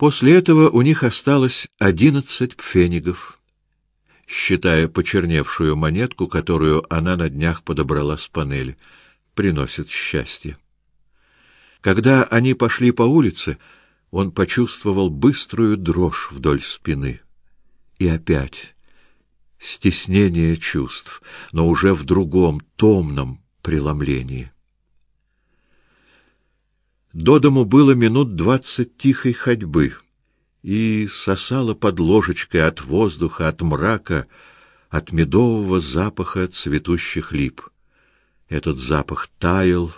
После этого у них осталось одиннадцать пфенигов, считая почерневшую монетку, которую она на днях подобрала с панели. Приносит счастье. Когда они пошли по улице, он почувствовал быструю дрожь вдоль спины. И опять стеснение чувств, но уже в другом, томном преломлении. До дому было минут двадцать тихой ходьбы, и сосало под ложечкой от воздуха, от мрака, от медового запаха цветущих лип. Этот запах таял,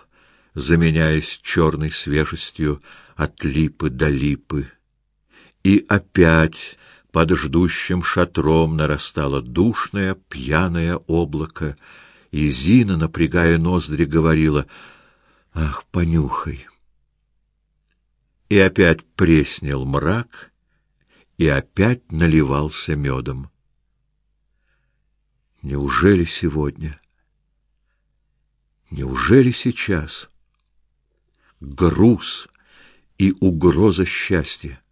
заменяясь черной свежестью от липы до липы. И опять под ждущим шатром нарастало душное, пьяное облако, и Зина, напрягая ноздри, говорила: "Ах, понюхай!" И опять преснел мрак, и опять наливался медом. Неужели сегодня? Неужели сейчас? Груз и угроза счастья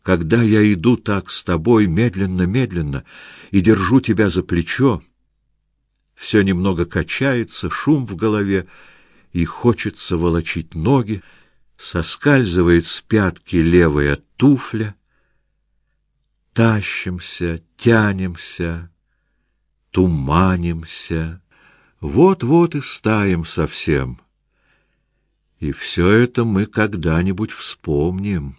когда я иду так с тобой медленно-медленно и держу тебя за плечо, все немного качается, шум в голове, и хочется волочить ноги, соскальзывает с пятки левая туфля, тащимся, тянемся, туманимся, вот-вот и стаем совсем. И все это мы когда-нибудь вспомним.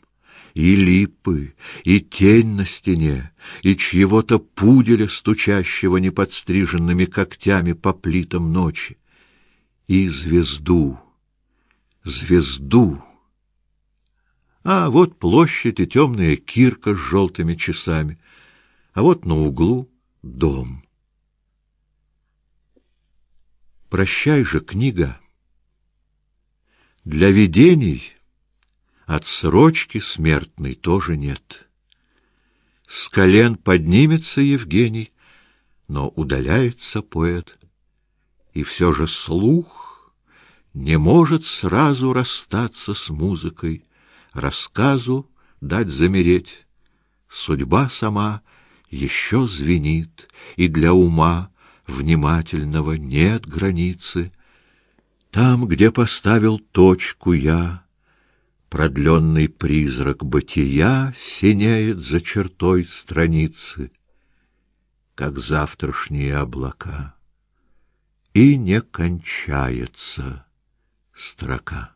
И липы, и тень на стене, и чьего-то пуделя, стучащего неподстриженными когтями по плитам ночи, и звезду, звезду. А вот площадь и темная кирка с желтыми часами, а вот на углу дом. Прощай же, книга. Для видений Отсрочки смертной тоже нет. С колен поднимется Евгений, но удаляется поэт. И все же слух не может сразу расстаться с музыкой, рассказу дать замереть. Судьба сама еще звенит, и для ума внимательного нет границы. Там, где поставил точку я, Продленный призрак бытия синеет за чертой страницы, как завтрашние облака, и не кончается строка.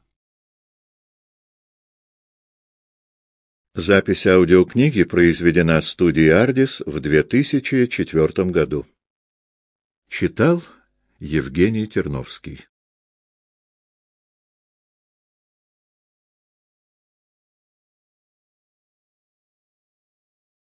Запись аудиокниги произведена студией Ardis в 2004 году. Читал Евгений Терновский